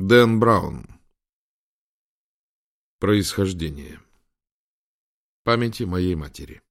Дэн Браун. Происхождение. Памяти моей матери.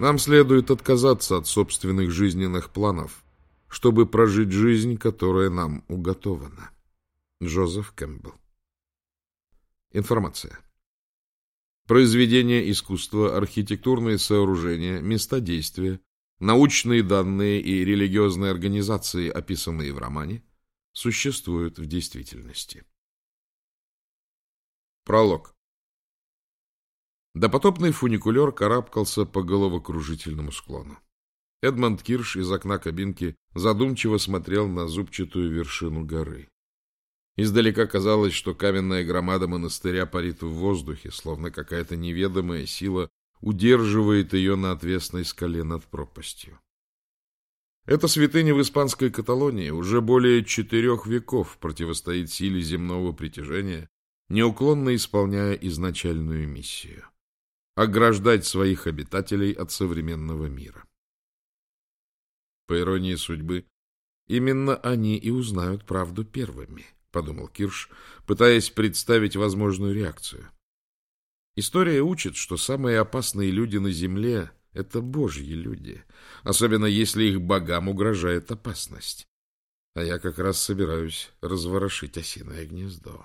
Нам следует отказаться от собственных жизненных планов, чтобы прожить жизнь, которая нам уготована. Джозеф Кэмпбелл. Информация. Произведения искусства, архитектурные сооружения, места действия, научные данные и религиозные организации, описанные в романе, существуют в действительности. Пролог. Допотопный фуникулер карабкался по головокружительному склону. Эдмонд Кирш из окна кабинки задумчиво смотрел на зубчатую вершину горы. Издалека казалось, что каменная громада монастыря парит в воздухе, словно какая-то неведомая сила удерживает ее на отвесной скале над пропастью. Эта святыня в испанской Каталонии уже более четырех веков противостоит силе земного притяжения, неуклонно исполняя изначальную миссию ограждать своих обитателей от современного мира. По иронии судьбы, именно они и узнают правду первыми, подумал Кирш, пытаясь представить возможную реакцию. История учит, что самые опасные люди на земле — это божьи люди, особенно если их богам угрожает опасность. А я как раз собираюсь разворошить осиное гнездо.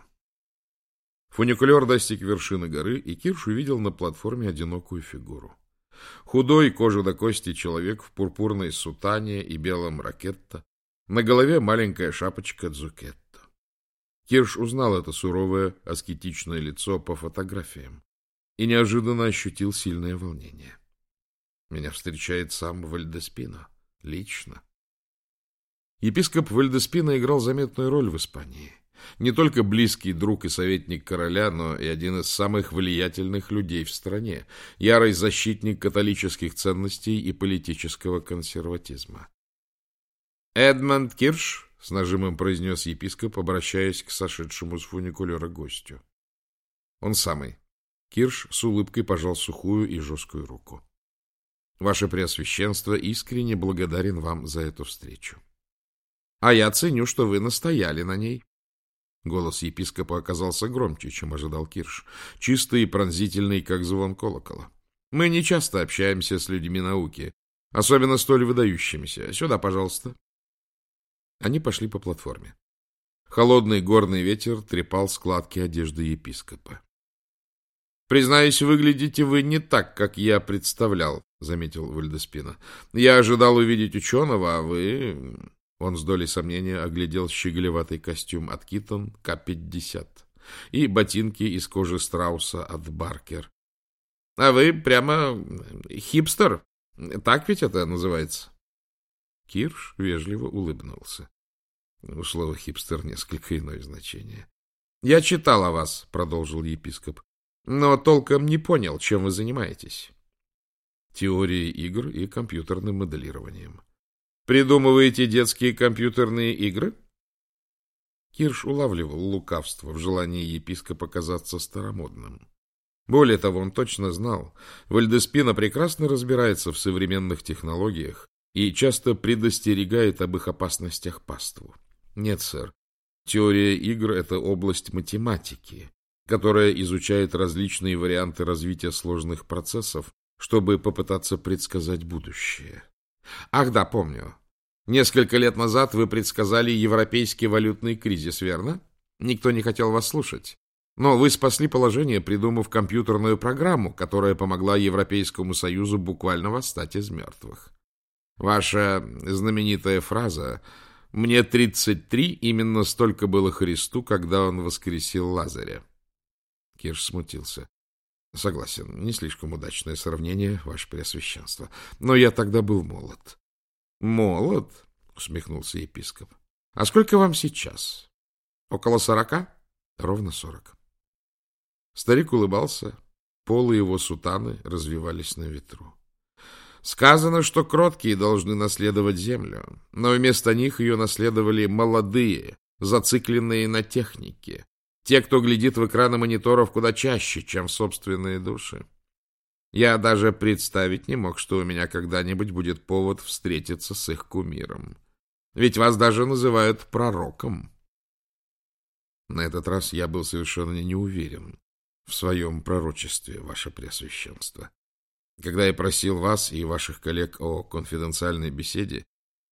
Фуникулер достиг вершины горы, и Кирш увидел на платформе одинокую фигуру. Худой, кожа до кости человек в пурпурной сутане и белом ракетта, на голове маленькая шапочка дзукетта. Кирш узнал это суровое, аскетичное лицо по фотографиям и неожиданно ощутил сильное волнение. Меня встречает сам Вальдеспино. Лично. Епископ Вальдеспино играл заметную роль в Испании не только близкий друг и советник короля, но и один из самых влиятельных людей в стране, ярый защитник католических ценностей и политического консерватизма. «Эдмонд Кирш», — с нажимом произнес епископ, обращаясь к сошедшему с фуникулера гостю. «Он самый». Кирш с улыбкой пожал сухую и жесткую руку. «Ваше Преосвященство искренне благодарен вам за эту встречу. А я ценю, что вы настояли на ней». Голос епископа оказался громче, чем ожидал Кирш, чистый и пронзительный, как звон колокола. Мы не часто общаемся с людьми науки, особенно столь выдающимися. Сюда, пожалуйста. Они пошли по платформе. Холодный горный ветер трепал складки одежды епископа. — Признаюсь, выглядите вы не так, как я представлял, — заметил Вальдеспина. — Я ожидал увидеть ученого, а вы... Он с долей сомнения оглядел щеголеватый костюм от Китон К-50 и ботинки из кожи страуса от Баркер. — А вы прямо хипстер? Так ведь это называется? Кирш вежливо улыбнулся. У слова «хипстер» несколько иное значение. — Я читал о вас, — продолжил епископ, — но толком не понял, чем вы занимаетесь. Теорией игр и компьютерным моделированием. Придумываете детские компьютерные игры? Кирш улавливал лукавство в желании епископа казаться старомодным. Более того, он точно знал, Вальдеспина прекрасно разбирается в современных технологиях и часто предостерегает об их опасностях паству. Нет, сэр, теория игр — это область математики, которая изучает различные варианты развития сложных процессов, чтобы попытаться предсказать будущее. Ах да, помню. Несколько лет назад вы предсказали европейский валютный кризис, верно? Никто не хотел вас слушать. Но вы спасли положение, придумав компьютерную программу, которая помогла Европейскому Союзу буквально восстать из мертвых. Ваша знаменитая фраза «Мне 33, именно столько было Христу, когда он воскресил Лазаря». Кирш смутился. Согласен, не слишком удачное сравнение, ваше преосвященство. Но я тогда был молод. Молод? Усмехнулся епископ. А сколько вам сейчас? Около сорока? Ровно сорок. Старик улыбался, полы его сутаны развивались на ветру. Сказано, что кроткие должны наследовать землю, но вместо них ее наследовали молодые, зацикленные на технике, те, кто глядит в экраны мониторов куда чаще, чем в собственные души. Я даже представить не мог, что у меня когда-нибудь будет повод встретиться с их кумиром. Ведь вас даже называют пророком. На этот раз я был совершенно не уверен в своем пророчестве, ваше Преосвященство. Когда я просил вас и ваших коллег о конфиденциальной беседе,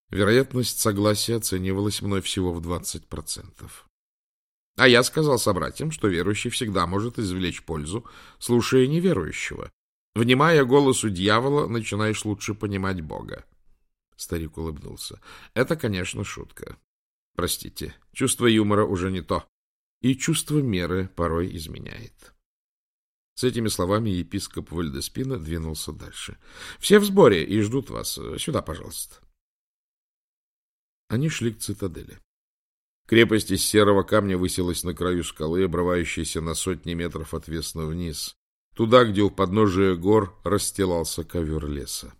вероятность согласия оценивалась мной всего в 20%. А я сказал собратьям, что верующий всегда может извлечь пользу, слушая неверующего. Внимая голосу дьявола, начинаешь лучше понимать Бога. Старик улыбнулся. Это, конечно, шутка. Простите, чувство юмора уже не то. И чувство меры порой изменяет. С этими словами епископ Вальдеспина двинулся дальше. — Все в сборе и ждут вас. Сюда, пожалуйста. Они шли к цитадели. Крепость из серого камня высилась на краю скалы, обрывающейся на сотни метров отвесно вниз, туда, где у подножия гор расстилался ковер леса.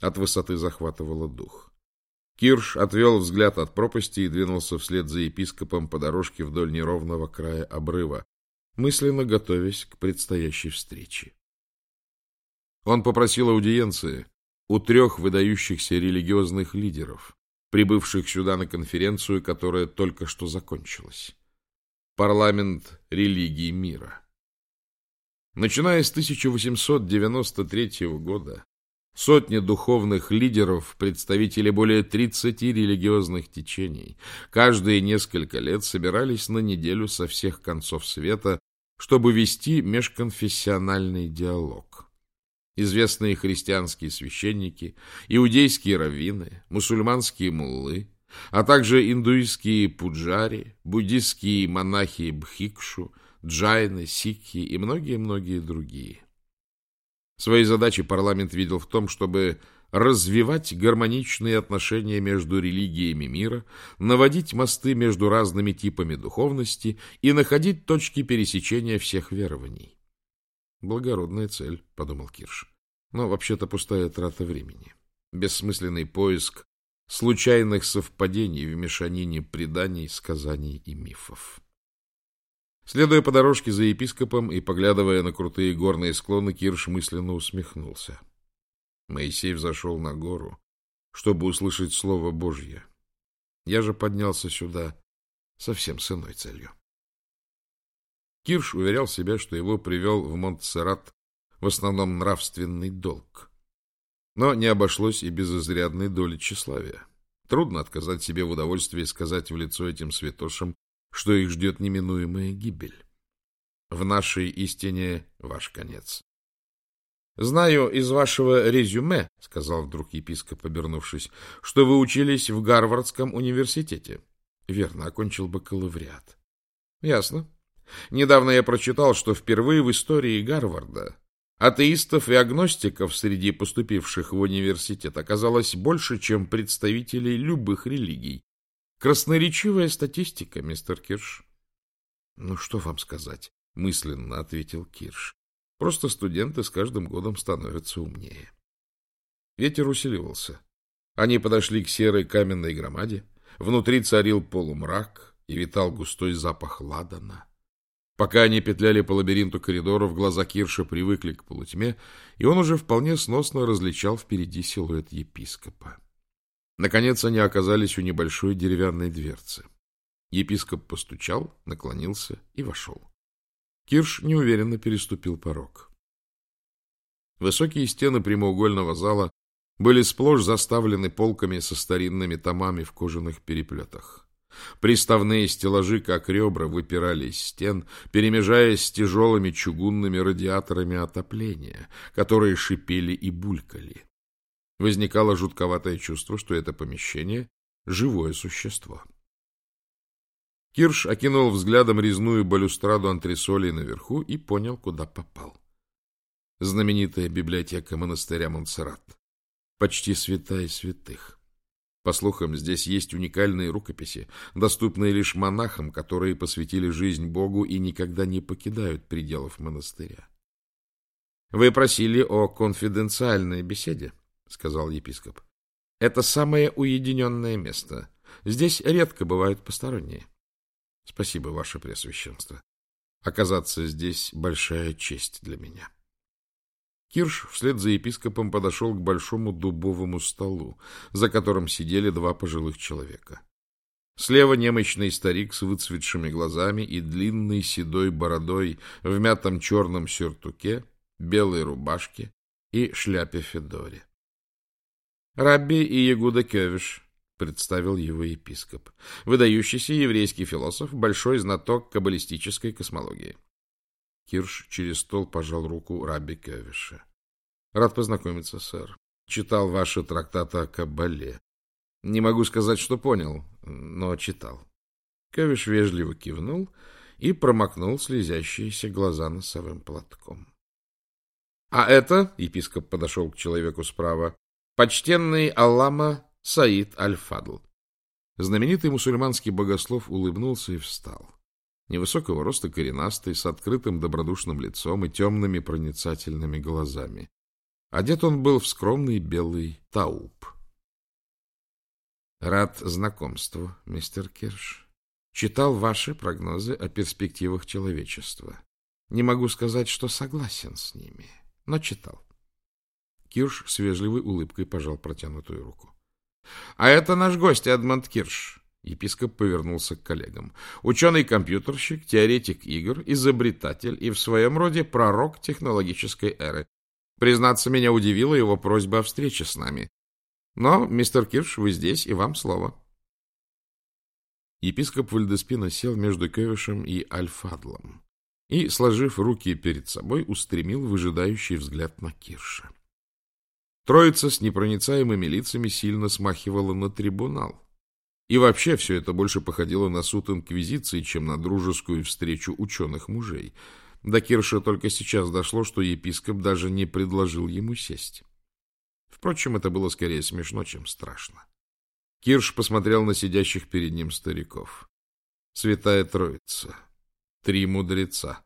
От высоты захватывало дух. Кирш отвел взгляд от пропасти и двинулся вслед за епископом по дорожке вдоль неровного края обрыва, мысленно готовясь к предстоящей встрече. Он попросил аудиенции у трех выдающихся религиозных лидеров, прибывших сюда на конференцию, которая только что закончилась. Парламент религии мира. Начиная с 1893 года, сотни духовных лидеров, представители более 30 религиозных течений, каждые несколько лет собирались на неделю со всех концов света чтобы вести межконфессиональный диалог. Известные христианские священники, иудейские раввины, мусульманские муллы, а также индуистские пуджари, буддистские монахи бхикшу, джайны, сикхи и многие-многие другие. Свои задачи парламент видел в том, чтобы развивать гармоничные отношения между религиями мира, наводить мосты между разными типами духовности и находить точки пересечения всех верований. Благородная цель, — подумал Кирш, но вообще-то пустая трата времени. Бессмысленный поиск случайных совпадений в мешанине преданий, сказаний и мифов. Следуя по дорожке за епископом и поглядывая на крутые горные склоны, Кирш мысленно усмехнулся. Моисей взошел на гору, чтобы услышать Слово Божье. Я же поднялся сюда совсем с иной целью. Кирш уверял себя, что его привел в Монтсеррат в основном нравственный долг. Но не обошлось и без изрядной доли тщеславия. Трудно отказать себе в удовольствии сказать в лицо этим святошам, что их ждет неминуемая гибель. В нашей истине ваш конец. — Знаю из вашего резюме, — сказал вдруг епископ, обернувшись, — что вы учились в Гарвардском университете. — Верно, окончил бакалавриат. — Ясно. Недавно я прочитал, что впервые в истории Гарварда атеистов и агностиков среди поступивших в университет оказалось больше, чем представителей любых религий. Красноречивая статистика, мистер Кирш. — Ну, что вам сказать? — мысленно ответил Кирш. Просто студенты с каждым годом становятся умнее. Ветер усиливался. Они подошли к серой каменной громаде. Внутри царил полумрак и витал густой запах ладана. Пока они петляли по лабиринту коридоров, глаза Кирша привыкли к полутьме, и он уже вполне сносно различал впереди силуэт епископа. Наконец они оказались у небольшой деревянной дверцы. Епископ постучал, наклонился и вошел. Кирш неуверенно переступил порог. Высокие стены прямоугольного зала были сплошь заставлены полками со старинными томами в кожаных переплетах. Приставные стеллажи, как ребра, выпирали из стен, перемежаясь с тяжелыми чугунными радиаторами отопления, которые шипели и булькали. Возникало жутковатое чувство, что это помещение — живое существо. Кирш окинул взглядом резную балюстраду антресолей наверху и понял, куда попал. Знаменитая библиотека монастыря Монсеррат. Почти святая святых. По слухам, здесь есть уникальные рукописи, доступные лишь монахам, которые посвятили жизнь Богу и никогда не покидают пределов монастыря. — Вы просили о конфиденциальной беседе, — сказал епископ. — Это самое уединенное место. Здесь редко бывают посторонние. — Спасибо, ваше Преосвященство. Оказаться здесь — большая честь для меня. Кирш вслед за епископом подошел к большому дубовому столу, за которым сидели два пожилых человека. Слева немощный старик с выцветшими глазами и длинной седой бородой в мятом черном сюртуке, белой рубашке и шляпе Федоре. «Рабби и Ягуда Кевиш», — представил его епископ, выдающийся еврейский философ, большой знаток каббалистической космологии. Кирш через стол пожал руку Рабби Кевиша. — Рад познакомиться, сэр. Читал ваши трактаты о Каббале. Не могу сказать, что понял, но читал. Кевиш вежливо кивнул и промокнул слезящиеся глаза носовым платком. — А это, — епископ подошел к человеку справа, — почтенный Аллама Саид Аль-Фадл. Знаменитый мусульманский богослов улыбнулся и встал невысокого роста коренастый, с открытым добродушным лицом и темными проницательными глазами. Одет он был в скромный белый тауб. Рад знакомству, мистер Кирш. Читал ваши прогнозы о перспективах человечества. Не могу сказать, что согласен с ними, но читал. Кирш с вежливой улыбкой пожал протянутую руку. — А это наш гость, Эдмонд Кирш. Епископ повернулся к коллегам. Ученый-компьютерщик, теоретик игр, изобретатель и в своем роде пророк технологической эры. Признаться, меня удивила его просьба о встрече с нами. Но, мистер Кирш, вы здесь, и вам слово. Епископ Вальдеспина сел между Кевишем и Альфадлом и, сложив руки перед собой, устремил выжидающий взгляд на Кирша. Троица с непроницаемыми лицами сильно смахивала на трибунал. И вообще все это больше походило на суд инквизиции, чем на дружескую встречу ученых мужей. До Кирша только сейчас дошло, что епископ даже не предложил ему сесть. Впрочем, это было скорее смешно, чем страшно. Кирш посмотрел на сидящих перед ним стариков. Святая Троица. Три мудреца.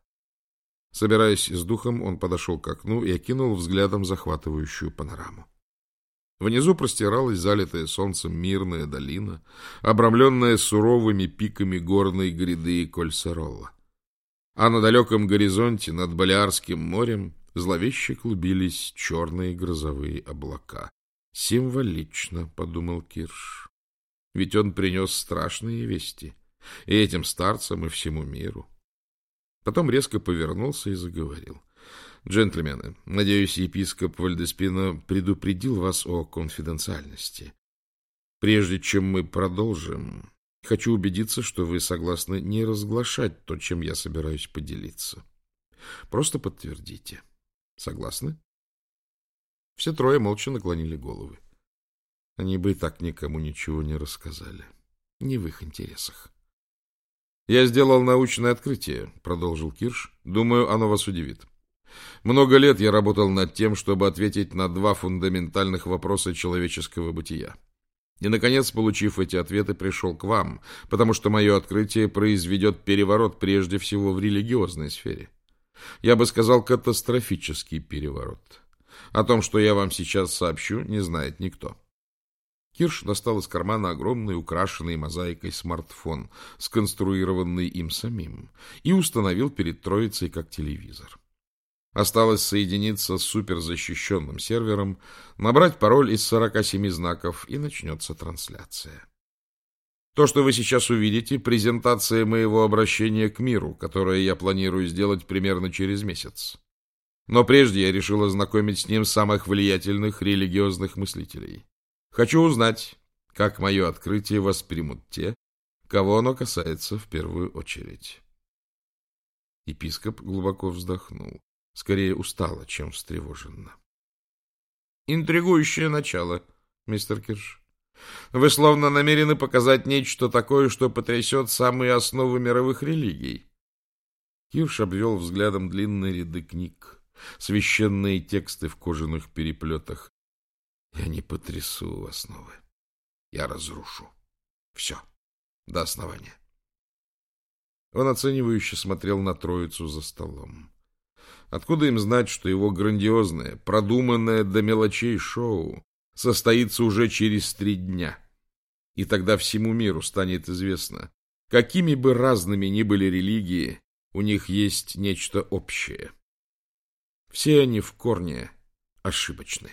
Собираясь с духом, он подошел к окну и окинул взглядом захватывающую панораму. Внизу простиралась залитая солнцем мирная долина, обрамленная суровыми пиками горной гряды Кольсеролла. А на далеком горизонте над Балиарским морем зловеще клубились черные грозовые облака. «Символично», — подумал Кирш, — «ведь он принес страшные вести и этим старцам, и всему миру». Потом резко повернулся и заговорил. Джентльмены, надеюсь, епископ Вальдеспина предупредил вас о конфиденциальности. Прежде чем мы продолжим, хочу убедиться, что вы согласны не разглашать то, чем я собираюсь поделиться. Просто подтвердите. Согласны? Все трое молча наклонили головы. Они бы и так никому ничего не рассказали. Не в их интересах. «Я сделал научное открытие», — продолжил Кирш. «Думаю, оно вас удивит. Много лет я работал над тем, чтобы ответить на два фундаментальных вопроса человеческого бытия. И, наконец, получив эти ответы, пришел к вам, потому что мое открытие произведет переворот прежде всего в религиозной сфере. Я бы сказал, катастрофический переворот. О том, что я вам сейчас сообщу, не знает никто. Кирш достал из кармана огромный, украшенный мозаикой смартфон, сконструированный им самим, и установил перед троицей как телевизор. Осталось соединиться с суперзащищенным сервером, набрать пароль из 47 знаков, и начнется трансляция. То, что вы сейчас увидите, презентация моего обращения к миру, которое я планирую сделать примерно через месяц. Но прежде я решил ознакомить с ним самых влиятельных религиозных мыслителей. Хочу узнать, как мое открытие воспримут те, кого оно касается в первую очередь. Епископ глубоко вздохнул, скорее устало, чем встревоженно. Интригующее начало, мистер Кирш. Вы словно намерены показать нечто такое, что потрясет самые основы мировых религий. Кирш обвел взглядом длинные ряды книг, священные тексты в кожаных переплетах. Я не потрясу основы. Я разрушу. Все. До основания. Он оценивающе смотрел на троицу за столом. Откуда им знать, что его грандиозное, продуманное до мелочей шоу состоится уже через три дня? И тогда всему миру станет известно, какими бы разными ни были религии, у них есть нечто общее. Все они в корне ошибочны.